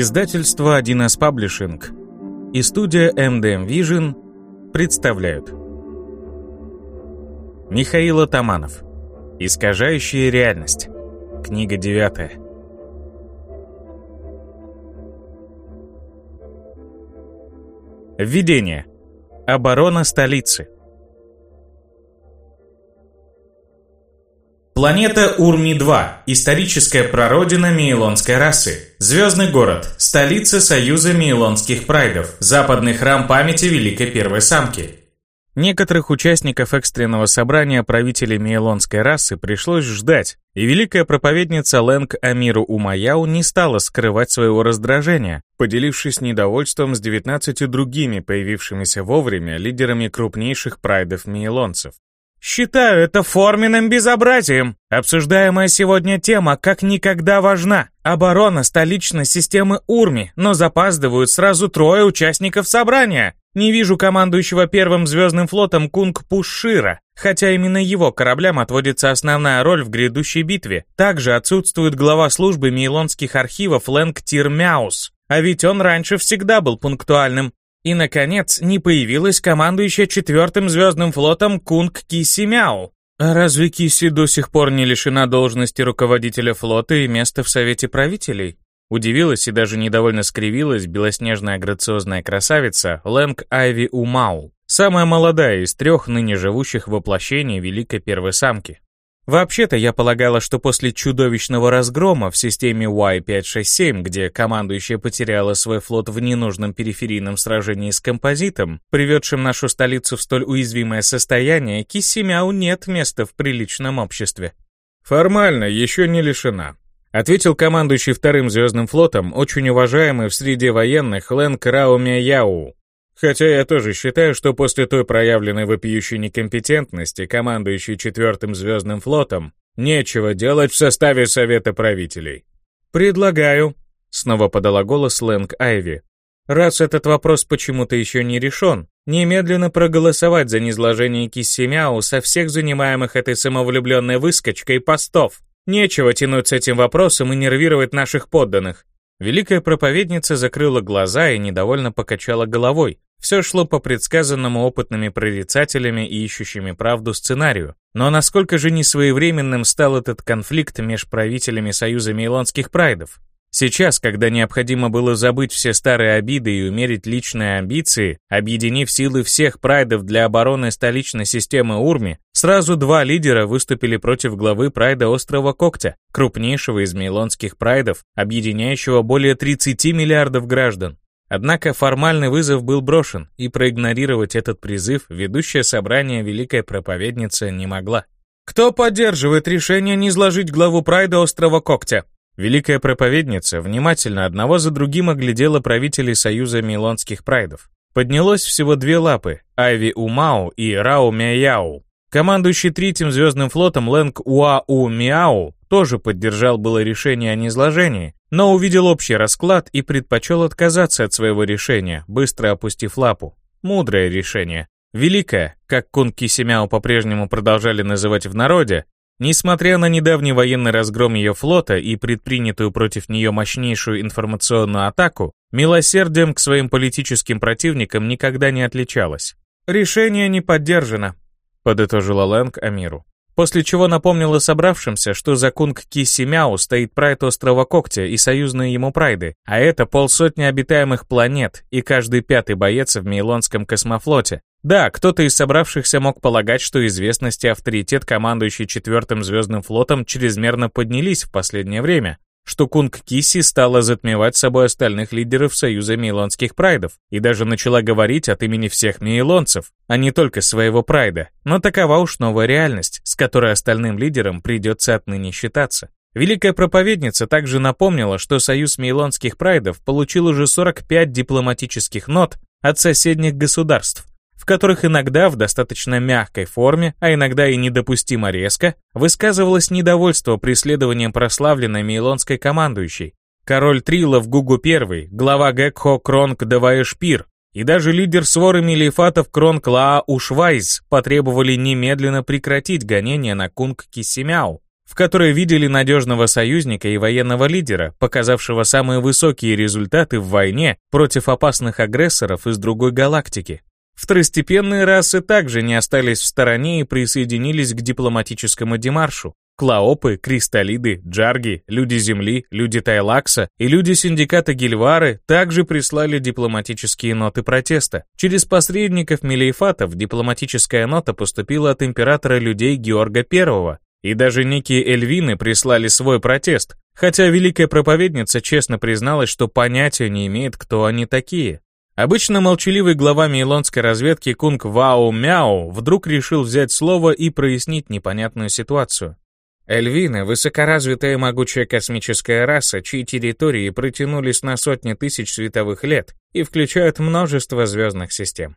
Издательство 1С Паблишинг и студия MDM Vision представляют. Михаил Атаманов. Искажающая реальность Книга девятая. Введение. Оборона столицы Планета Урми-2. Историческая прародина мейлонской расы. Звездный город. Столица Союза мейлонских прайдов. Западный храм памяти Великой Первой Самки. Некоторых участников экстренного собрания правителей мейлонской расы пришлось ждать, и великая проповедница Лэнг Амиру Умаяу не стала скрывать своего раздражения, поделившись недовольством с 19 другими появившимися вовремя лидерами крупнейших прайдов мейлонцев. Считаю это форменным безобразием. Обсуждаемая сегодня тема как никогда важна. Оборона столичной системы Урми, но запаздывают сразу трое участников собрания. Не вижу командующего первым звездным флотом Кунг Пушира, хотя именно его кораблям отводится основная роль в грядущей битве. Также отсутствует глава службы мейлонских архивов Лэнг Тирмяус. А ведь он раньше всегда был пунктуальным. И, наконец, не появилась командующая четвертым звездным флотом Кунг Киси Мяу. А разве Киси до сих пор не лишена должности руководителя флота и места в Совете правителей? Удивилась и даже недовольно скривилась белоснежная грациозная красавица Лэнг Айви Умау, самая молодая из трех ныне живущих воплощений Великой Первой Самки. Вообще-то я полагала, что после чудовищного разгрома в системе Y567, где командующая потеряла свой флот в ненужном периферийном сражении с композитом, приведшим нашу столицу в столь уязвимое состояние, Кисимяу нет места в приличном обществе. Формально еще не лишена. Ответил командующий вторым звездным флотом, очень уважаемый в среде военных Лэн Крао Мяяу, Хотя я тоже считаю, что после той проявленной вопиющей некомпетентности, командующей четвертым звездным флотом, нечего делать в составе Совета правителей. «Предлагаю», — снова подала голос Лэнг Айви, «раз этот вопрос почему-то еще не решен, немедленно проголосовать за низложение Киссимяу со всех занимаемых этой самовлюбленной выскочкой постов. Нечего тянуть с этим вопросом и нервировать наших подданных. Великая проповедница закрыла глаза и недовольно покачала головой, все шло по предсказанному опытными прорицателями и ищущими правду сценарию. Но насколько же несвоевременным стал этот конфликт между правителями Союза Мейлонских Прайдов? Сейчас, когда необходимо было забыть все старые обиды и умерить личные амбиции, объединив силы всех прайдов для обороны столичной системы Урми, сразу два лидера выступили против главы прайда острова Когтя, крупнейшего из мейлонских прайдов, объединяющего более 30 миллиардов граждан. Однако формальный вызов был брошен, и проигнорировать этот призыв ведущее собрание Великая Проповедница не могла. «Кто поддерживает решение не изложить главу Прайда Острова Когтя?» Великая Проповедница внимательно одного за другим оглядела правителей Союза Милонских Прайдов. Поднялось всего две лапы – Айви Умау и Рао Мяяу. Командующий третьим звездным флотом Лэнг Уау Мяу тоже поддержал было решение о низложении, но увидел общий расклад и предпочел отказаться от своего решения, быстро опустив лапу. Мудрое решение. Великое, как Кунки Семяо по-прежнему продолжали называть в народе, несмотря на недавний военный разгром ее флота и предпринятую против нее мощнейшую информационную атаку, милосердием к своим политическим противникам никогда не отличалась. «Решение не поддержано», — подытожила Лэнг Амиру после чего напомнила собравшимся, что за кунг Кисимяу стоит прайд острова Когтя и союзные ему прайды, а это полсотни обитаемых планет и каждый пятый боец в Мейлонском космофлоте. Да, кто-то из собравшихся мог полагать, что известность и авторитет командующий четвертым звездным флотом чрезмерно поднялись в последнее время, что Кунг Киси стала затмевать собой остальных лидеров Союза Мейлонских Прайдов и даже начала говорить от имени всех мейлонцев, а не только своего Прайда. Но такова уж новая реальность, с которой остальным лидерам придется отныне считаться. Великая проповедница также напомнила, что Союз Мейлонских Прайдов получил уже 45 дипломатических нот от соседних государств, в которых иногда в достаточно мягкой форме, а иногда и недопустимо резко, высказывалось недовольство преследованием прославленной мейлонской командующей. Король Трилов Гугу I, глава Гекхо Кронг Даваешпир и даже лидер своры мелифатов Кронг Лаа Ушвайз потребовали немедленно прекратить гонения на Кунг Кисимяу, в которой видели надежного союзника и военного лидера, показавшего самые высокие результаты в войне против опасных агрессоров из другой галактики. Второстепенные расы также не остались в стороне и присоединились к дипломатическому демаршу. Клаопы, Кристаллиды, Джарги, люди Земли, люди Тайлакса и люди синдиката Гильвары также прислали дипломатические ноты протеста. Через посредников мелифатов дипломатическая нота поступила от императора людей Георга I, и даже некие эльвины прислали свой протест, хотя великая проповедница честно призналась, что понятия не имеет, кто они такие. Обычно молчаливый глава мейлонской разведки Кунг Вао Мяо вдруг решил взять слово и прояснить непонятную ситуацию. Эльвины — высокоразвитая могучая космическая раса, чьи территории протянулись на сотни тысяч световых лет и включают множество звездных систем.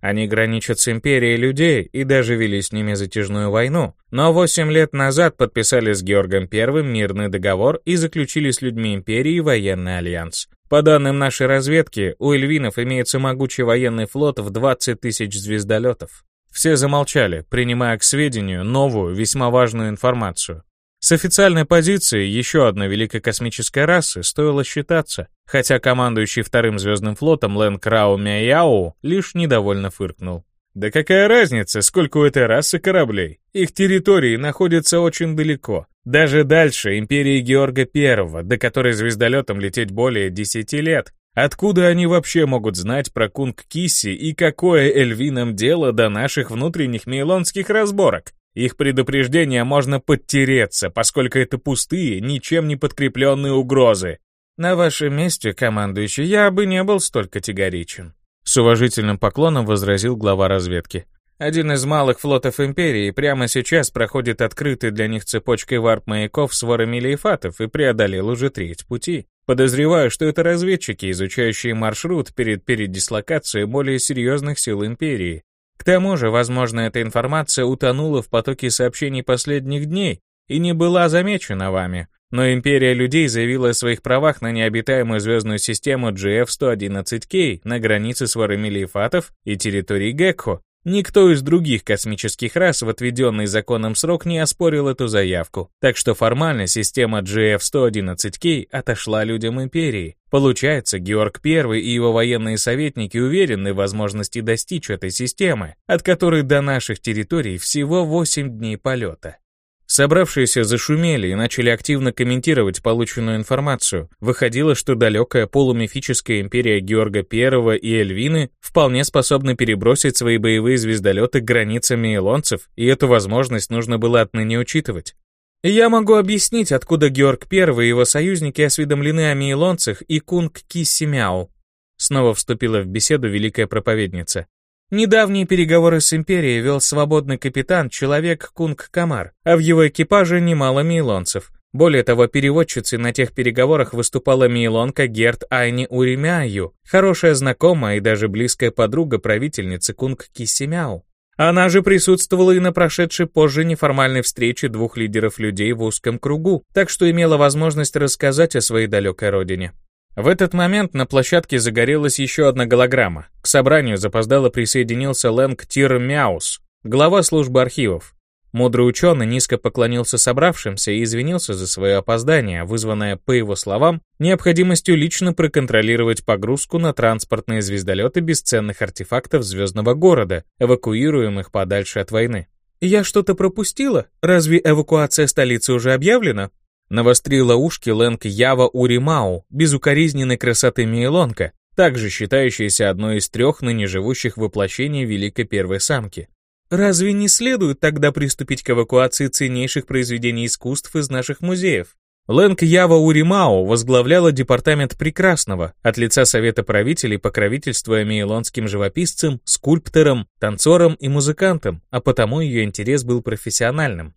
Они граничат с империей людей и даже вели с ними затяжную войну, но 8 лет назад подписали с Георгом I мирный договор и заключили с людьми империи военный альянс. По данным нашей разведки, у эльвинов имеется могучий военный флот в 20 тысяч звездолетов. Все замолчали, принимая к сведению новую, весьма важную информацию. С официальной позиции еще одной великой космической расы стоило считаться, хотя командующий вторым звездным флотом Лэн Крау Мяяо лишь недовольно фыркнул. Да какая разница, сколько у этой расы кораблей? Их территории находятся очень далеко. Даже дальше империи Георга I, до которой звездолетом лететь более 10 лет. Откуда они вообще могут знать про Кунг Кисси и какое эльвинам дело до наших внутренних мейлонских разборок? Их предупреждения можно подтереться, поскольку это пустые, ничем не подкрепленные угрозы. На вашем месте, командующий, я бы не был столь категоричен. С уважительным поклоном возразил глава разведки. Один из малых флотов Империи прямо сейчас проходит открытой для них цепочкой варп-маяков с ворами лейфатов и преодолел уже треть пути. Подозреваю, что это разведчики, изучающие маршрут перед передислокацией более серьезных сил Империи. К тому же, возможно, эта информация утонула в потоке сообщений последних дней и не была замечена вами. Но Империя людей заявила о своих правах на необитаемую звездную систему GF-111K на границе с ворами Лейфатов и территорией Гекко, Никто из других космических рас в отведенный законом срок не оспорил эту заявку, так что формально система GF-111K отошла людям Империи. Получается, Георг I и его военные советники уверены в возможности достичь этой системы, от которой до наших территорий всего 8 дней полета. Собравшиеся зашумели и начали активно комментировать полученную информацию. Выходило, что далекая полумифическая империя Георга I и Эльвины вполне способна перебросить свои боевые звездолеты к границам мейлонцев, и эту возможность нужно было отныне учитывать. Я могу объяснить, откуда Георг I и его союзники осведомлены о мейлонцах и Кунг Киссимяу. Снова вступила в беседу великая проповедница. Недавние переговоры с Империей вел свободный капитан, человек Кунг Камар, а в его экипаже немало мейлонцев. Более того, переводчицей на тех переговорах выступала мейлонка Герт Айни Уримяю, хорошая знакомая и даже близкая подруга правительницы Кунг Кисимяу. Она же присутствовала и на прошедшей позже неформальной встрече двух лидеров людей в узком кругу, так что имела возможность рассказать о своей далекой родине. В этот момент на площадке загорелась еще одна голограмма. К собранию запоздало присоединился Лэнг Тир Мяус, глава службы архивов. Мудрый ученый низко поклонился собравшимся и извинился за свое опоздание, вызванное, по его словам, необходимостью лично проконтролировать погрузку на транспортные звездолеты бесценных артефактов звездного города, эвакуируемых подальше от войны. «Я что-то пропустила? Разве эвакуация столицы уже объявлена?» Навострила ушки Лэнг Ява Уримау, безукоризненной красоты Мейлонка, также считающаяся одной из трех ныне живущих воплощений Великой Первой Самки. Разве не следует тогда приступить к эвакуации ценнейших произведений искусств из наших музеев? Лэнг Ява Уримао возглавляла департамент прекрасного от лица Совета правителей, покровительствуя мейлонским живописцам, скульпторам, танцорам и музыкантам, а потому ее интерес был профессиональным.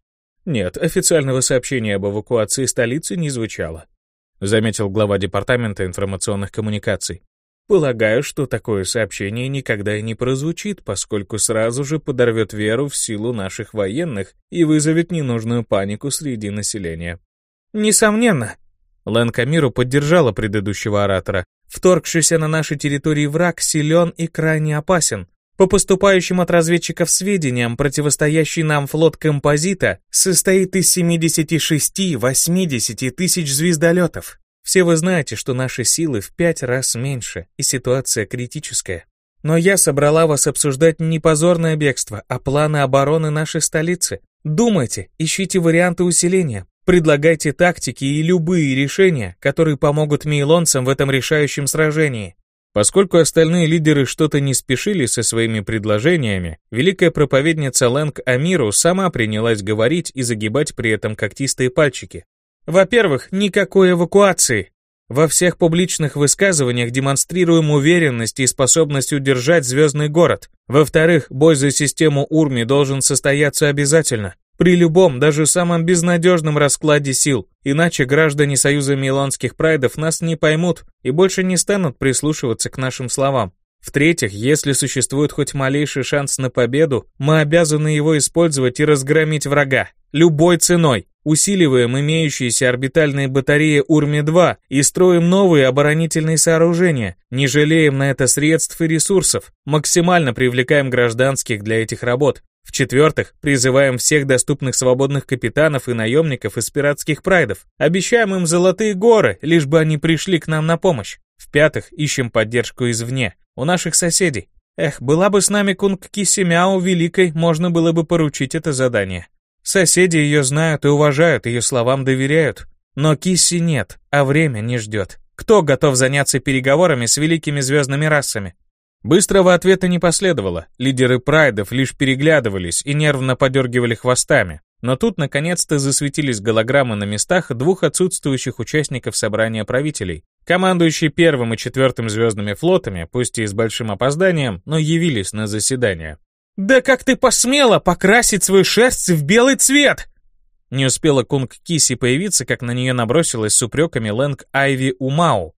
Нет, официального сообщения об эвакуации столицы не звучало, заметил глава департамента информационных коммуникаций. Полагаю, что такое сообщение никогда и не прозвучит, поскольку сразу же подорвет веру в силу наших военных и вызовет ненужную панику среди населения. Несомненно. Лэн Камиру поддержала предыдущего оратора. Вторгшийся на наши территории враг силен и крайне опасен. По поступающим от разведчиков сведениям, противостоящий нам флот композита состоит из 76-80 тысяч звездолетов. Все вы знаете, что наши силы в пять раз меньше, и ситуация критическая. Но я собрала вас обсуждать не позорное бегство, а планы обороны нашей столицы. Думайте, ищите варианты усиления, предлагайте тактики и любые решения, которые помогут мейлонцам в этом решающем сражении. Поскольку остальные лидеры что-то не спешили со своими предложениями, великая проповедница Лэнг Амиру сама принялась говорить и загибать при этом когтистые пальчики. Во-первых, никакой эвакуации. Во всех публичных высказываниях демонстрируем уверенность и способность удержать звездный город. Во-вторых, бой за систему Урми должен состояться обязательно. При любом, даже самом безнадежном раскладе сил, иначе граждане Союза Миланских Прайдов нас не поймут и больше не станут прислушиваться к нашим словам. В-третьих, если существует хоть малейший шанс на победу, мы обязаны его использовать и разгромить врага. Любой ценой. Усиливаем имеющиеся орбитальные батареи Урми-2 и строим новые оборонительные сооружения. Не жалеем на это средств и ресурсов. Максимально привлекаем гражданских для этих работ. В-четвертых, призываем всех доступных свободных капитанов и наемников из пиратских прайдов. Обещаем им золотые горы, лишь бы они пришли к нам на помощь. В-пятых, ищем поддержку извне, у наших соседей. Эх, была бы с нами кунг Кисимяо Великой, можно было бы поручить это задание. Соседи ее знают и уважают, ее словам доверяют. Но Кисси нет, а время не ждет. Кто готов заняться переговорами с великими звездными расами? Быстрого ответа не последовало, лидеры прайдов лишь переглядывались и нервно подергивали хвостами. Но тут наконец-то засветились голограммы на местах двух отсутствующих участников собрания правителей. Командующие первым и четвертым звездными флотами, пусть и с большим опозданием, но явились на заседание. «Да как ты посмела покрасить свою шерсть в белый цвет!» Не успела Кунг Киси появиться, как на нее набросилась с упреками Лэнг Айви Умау.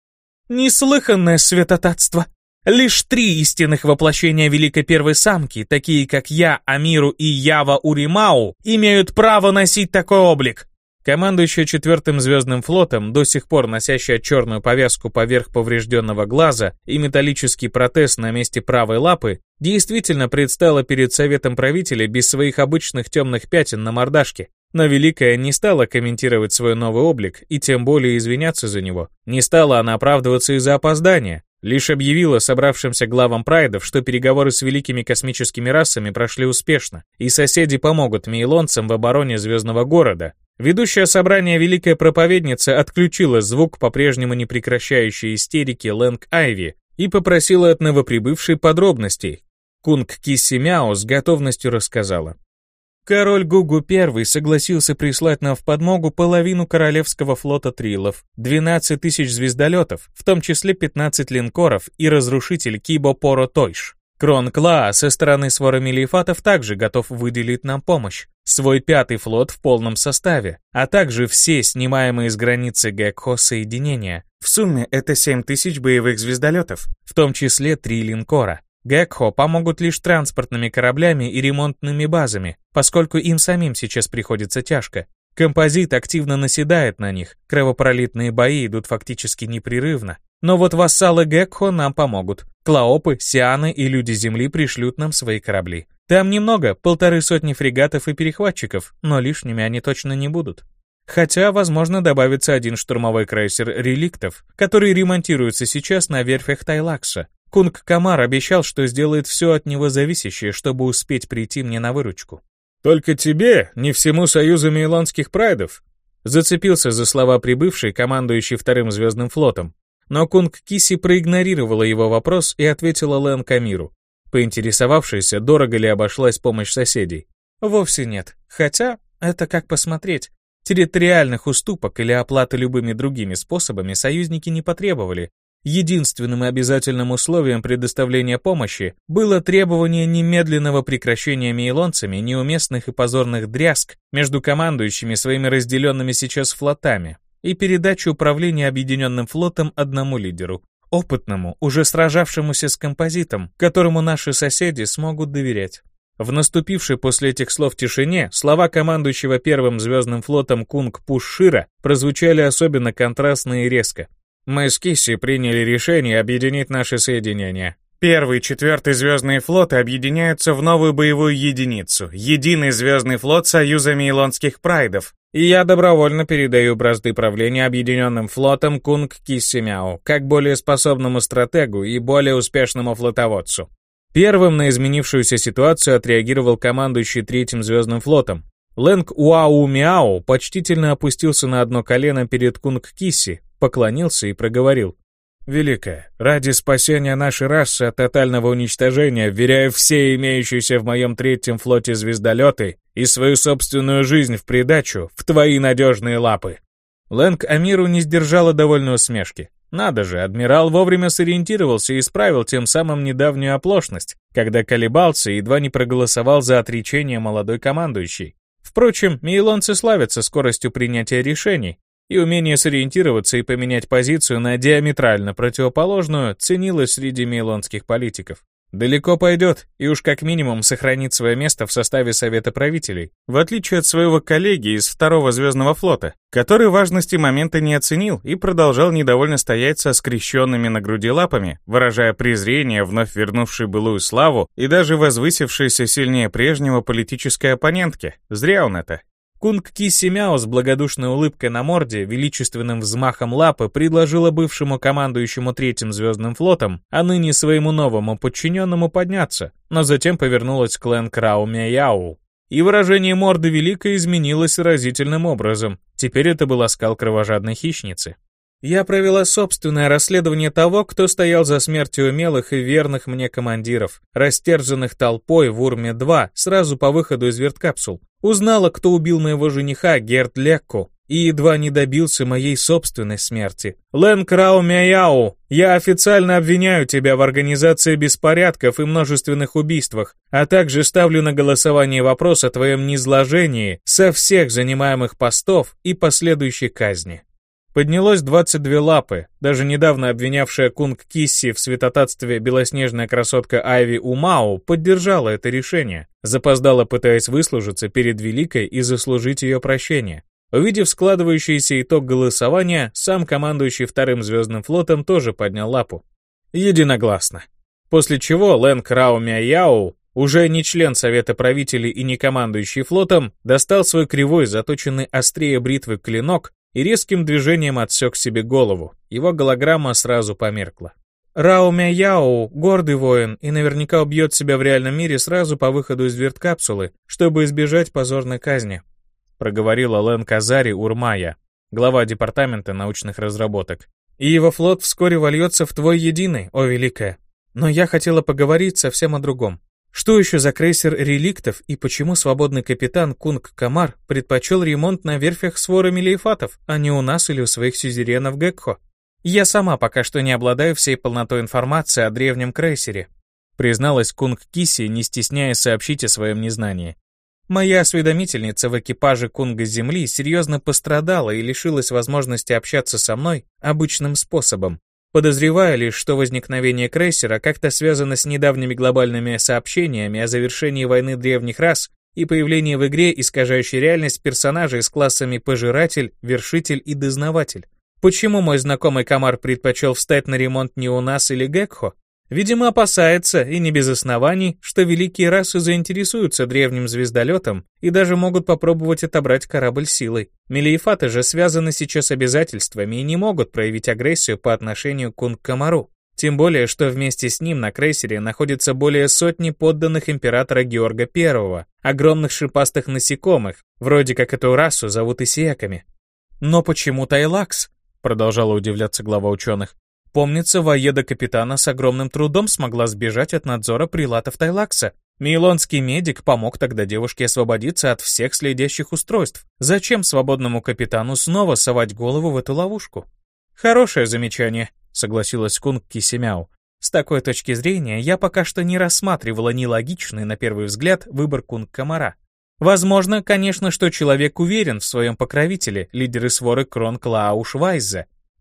«Неслыханное святотатство! Лишь три истинных воплощения Великой Первой Самки, такие как я, Амиру и Ява Уримау, имеют право носить такой облик. Командующая четвертым звездным флотом, до сих пор носящая черную повязку поверх поврежденного глаза и металлический протез на месте правой лапы, действительно предстала перед советом правителей без своих обычных темных пятен на мордашке. Но Великая не стала комментировать свой новый облик и тем более извиняться за него. Не стала она оправдываться из-за опоздания. Лишь объявила собравшимся главам прайдов, что переговоры с великими космическими расами прошли успешно, и соседи помогут мейлонцам в обороне Звездного города. Ведущая собрание Великая Проповедница отключила звук по-прежнему не прекращающей истерики Лэнг Айви и попросила от новоприбывшей подробностей. Кунг Кисси Мяо с готовностью рассказала. Король Гугу I согласился прислать нам в подмогу половину королевского флота трилов, 12 тысяч звездолетов, в том числе 15 линкоров и разрушитель Кибо Поро Тойш. Крон Клаа со стороны свора Мелифатов также готов выделить нам помощь. Свой пятый флот в полном составе, а также все снимаемые с границы Гекхо соединения. В сумме это 7 тысяч боевых звездолетов, в том числе три линкора. Гекхо помогут лишь транспортными кораблями и ремонтными базами, поскольку им самим сейчас приходится тяжко. Композит активно наседает на них, кровопролитные бои идут фактически непрерывно. Но вот вассалы Гекхо нам помогут. Клаопы, Сианы и люди Земли пришлют нам свои корабли. Там немного, полторы сотни фрегатов и перехватчиков, но лишними они точно не будут. Хотя, возможно, добавится один штурмовой крейсер «Реликтов», который ремонтируется сейчас на верфях Тайлакса, Кунг Камар обещал, что сделает все от него зависящее, чтобы успеть прийти мне на выручку. «Только тебе, не всему союзу мейлонских прайдов», зацепился за слова прибывший командующий вторым звездным флотом. Но Кунг Киси проигнорировала его вопрос и ответила Лэн Камиру, поинтересовавшаяся, дорого ли обошлась помощь соседей. «Вовсе нет. Хотя, это как посмотреть. Территориальных уступок или оплаты любыми другими способами союзники не потребовали, Единственным и обязательным условием предоставления помощи было требование немедленного прекращения мейлонцами неуместных и позорных дрязг между командующими своими разделенными сейчас флотами и передачи управления объединенным флотом одному лидеру, опытному, уже сражавшемуся с композитом, которому наши соседи смогут доверять. В наступившей после этих слов тишине слова командующего первым звездным флотом Кунг Пушира прозвучали особенно контрастно и резко. Мы с Кисси приняли решение объединить наши соединения. Первый и четвертый звездные флоты объединяются в новую боевую единицу, единый звездный флот Союза Мейлонских Прайдов, и я добровольно передаю бразды правления Объединенным флотом Кунг Киссимяу, как более способному стратегу и более успешному флотоводцу. Первым на изменившуюся ситуацию отреагировал командующий Третьим звездным флотом. Лэнг Уау Мяу почтительно опустился на одно колено перед Кунг Кисси, поклонился и проговорил. Великая, ради спасения нашей расы от тотального уничтожения, вверяю все имеющиеся в моем третьем флоте звездолеты и свою собственную жизнь в придачу в твои надежные лапы. Лэнг Амиру не сдержала довольной усмешки. Надо же, адмирал вовремя сориентировался и исправил тем самым недавнюю оплошность, когда колебался и едва не проголосовал за отречение молодой командующей. Впрочем, мейлонцы славятся скоростью принятия решений, и умение сориентироваться и поменять позицию на диаметрально противоположную ценилось среди мейлонских политиков. Далеко пойдет, и уж как минимум сохранит свое место в составе Совета правителей, в отличие от своего коллеги из второго Звездного флота, который важности момента не оценил и продолжал недовольно стоять со скрещенными на груди лапами, выражая презрение вновь вернувшей былую славу и даже возвысившейся сильнее прежнего политической оппонентке. Зря он это. Кунг Кисси Мяо с благодушной улыбкой на морде, величественным взмахом лапы предложила бывшему командующему Третьим Звездным флотом, а ныне своему новому подчиненному подняться, но затем повернулась к Лэн Крау Мяяу. И выражение морды Великой изменилось разительным образом. Теперь это был оскал кровожадной хищницы. Я провела собственное расследование того, кто стоял за смертью умелых и верных мне командиров, растерзанных толпой в Урме-2 сразу по выходу из верткапсул. Узнала, кто убил моего жениха Герт Лекко, и едва не добился моей собственной смерти. Лэн Крау Мяяу, я официально обвиняю тебя в организации беспорядков и множественных убийствах, а также ставлю на голосование вопрос о твоем низложении со всех занимаемых постов и последующей казни. Поднялось 22 лапы, даже недавно обвинявшая Кунг Кисси в святотатстве белоснежная красотка Айви Умау поддержала это решение, запоздала пытаясь выслужиться перед Великой и заслужить ее прощение. Увидев складывающийся итог голосования, сам командующий вторым звездным флотом тоже поднял лапу. Единогласно. После чего Лэн Крау Мяяу, уже не член Совета правителей и не командующий флотом, достал свой кривой, заточенный острее бритвы клинок и резким движением отсек себе голову. Его голограмма сразу померкла. Рао Мяяо — гордый воин и наверняка убьет себя в реальном мире сразу по выходу из верткапсулы, чтобы избежать позорной казни, проговорила Лэн Казари Урмая, глава Департамента научных разработок. И его флот вскоре вольется в твой единый, о великая. Но я хотела поговорить совсем о другом. Что еще за крейсер реликтов и почему свободный капитан Кунг Камар предпочел ремонт на верфях своры мейлефатов, а не у нас или у своих сюзеренов Гекхо? Я сама пока что не обладаю всей полнотой информации о древнем крейсере, призналась Кунг Киси, не стесняясь сообщить о своем незнании. Моя осведомительница в экипаже Кунга Земли серьезно пострадала и лишилась возможности общаться со мной обычным способом, Подозревая лишь, что возникновение крейсера как-то связано с недавними глобальными сообщениями о завершении войны древних рас и появлении в игре искажающей реальность персонажей с классами Пожиратель, Вершитель и Дознаватель. Почему мой знакомый Камар предпочел встать на ремонт не у нас или Гекхо? Видимо, опасается, и не без оснований, что великие расы заинтересуются древним звездолетом и даже могут попробовать отобрать корабль силой. Мелиефаты же связаны сейчас обязательствами и не могут проявить агрессию по отношению к Кунг-Камару. Тем более, что вместе с ним на крейсере находится более сотни подданных императора Георга I, огромных шипастых насекомых, вроде как эту расу зовут исияками. «Но почему Тайлакс?» — продолжала удивляться глава ученых. Помнится, воеда капитана с огромным трудом смогла сбежать от надзора прилатов Тайлакса. Мейлонский медик помог тогда девушке освободиться от всех следящих устройств. Зачем свободному капитану снова совать голову в эту ловушку? Хорошее замечание, согласилась Кунг Кисимяу. С такой точки зрения я пока что не рассматривала нелогичный, на первый взгляд, выбор Кунг Камара. Возможно, конечно, что человек уверен в своем покровителе, лидере своры Крон Клауш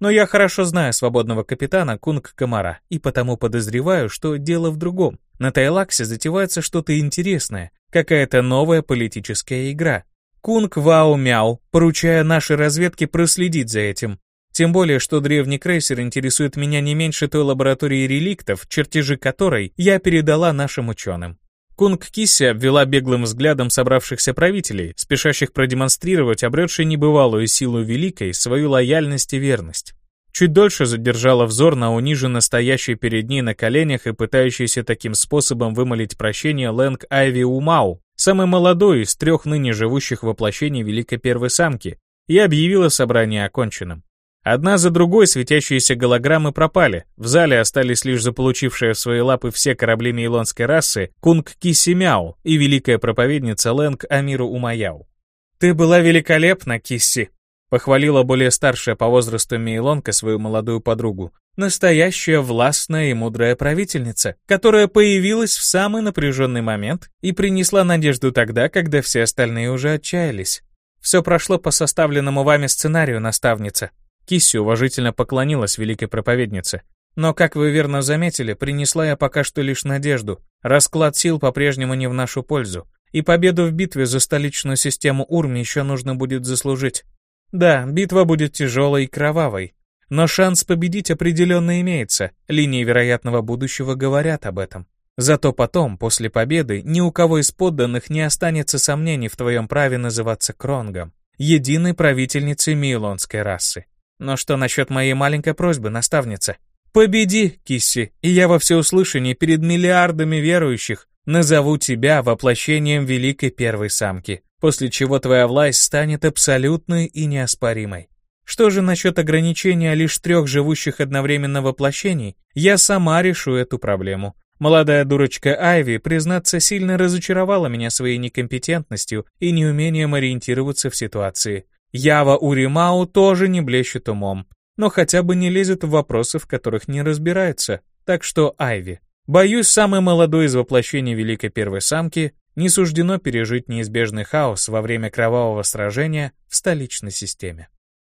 но я хорошо знаю свободного капитана Кунг Камара и потому подозреваю, что дело в другом. На Тайлаксе затевается что-то интересное, какая-то новая политическая игра. Кунг Вау Мяу, поручаю нашей разведке проследить за этим. Тем более, что древний крейсер интересует меня не меньше той лаборатории реликтов, чертежи которой я передала нашим ученым. Кунг Кисси обвела беглым взглядом собравшихся правителей, спешащих продемонстрировать обретшей небывалую силу великой свою лояльность и верность. Чуть дольше задержала взор на униженно стоящей перед ней на коленях и пытающейся таким способом вымолить прощение Лэнг Айви Умау, самый молодой из трех ныне живущих воплощений Великой Первой Самки, и объявила собрание оконченным. Одна за другой светящиеся голограммы пропали, в зале остались лишь заполучившие в свои лапы все корабли мейлонской расы Кунг Киси Мяу и великая проповедница Лэнг Амиру Умаяу. «Ты была великолепна, Кисси!» Похвалила более старшая по возрасту Мейлонка свою молодую подругу. Настоящая властная и мудрая правительница, которая появилась в самый напряженный момент и принесла надежду тогда, когда все остальные уже отчаялись. Все прошло по составленному вами сценарию, наставница. Кисси уважительно поклонилась великой проповеднице. Но, как вы верно заметили, принесла я пока что лишь надежду. Расклад сил по-прежнему не в нашу пользу. И победу в битве за столичную систему Урми еще нужно будет заслужить. Да, битва будет тяжелой и кровавой, но шанс победить определенно имеется, линии вероятного будущего говорят об этом. Зато потом, после победы, ни у кого из подданных не останется сомнений в твоем праве называться Кронгом, единой правительницей мейлонской расы. Но что насчет моей маленькой просьбы, наставница? Победи, Кисси, и я во всеуслышание перед миллиардами верующих назову тебя воплощением великой первой самки после чего твоя власть станет абсолютной и неоспоримой. Что же насчет ограничения лишь трех живущих одновременно воплощений, я сама решу эту проблему. Молодая дурочка Айви, признаться, сильно разочаровала меня своей некомпетентностью и неумением ориентироваться в ситуации. Ява Уримау тоже не блещет умом, но хотя бы не лезет в вопросы, в которых не разбирается. Так что Айви. Боюсь, самый молодой из воплощений Великой Первой Самки не суждено пережить неизбежный хаос во время кровавого сражения в столичной системе.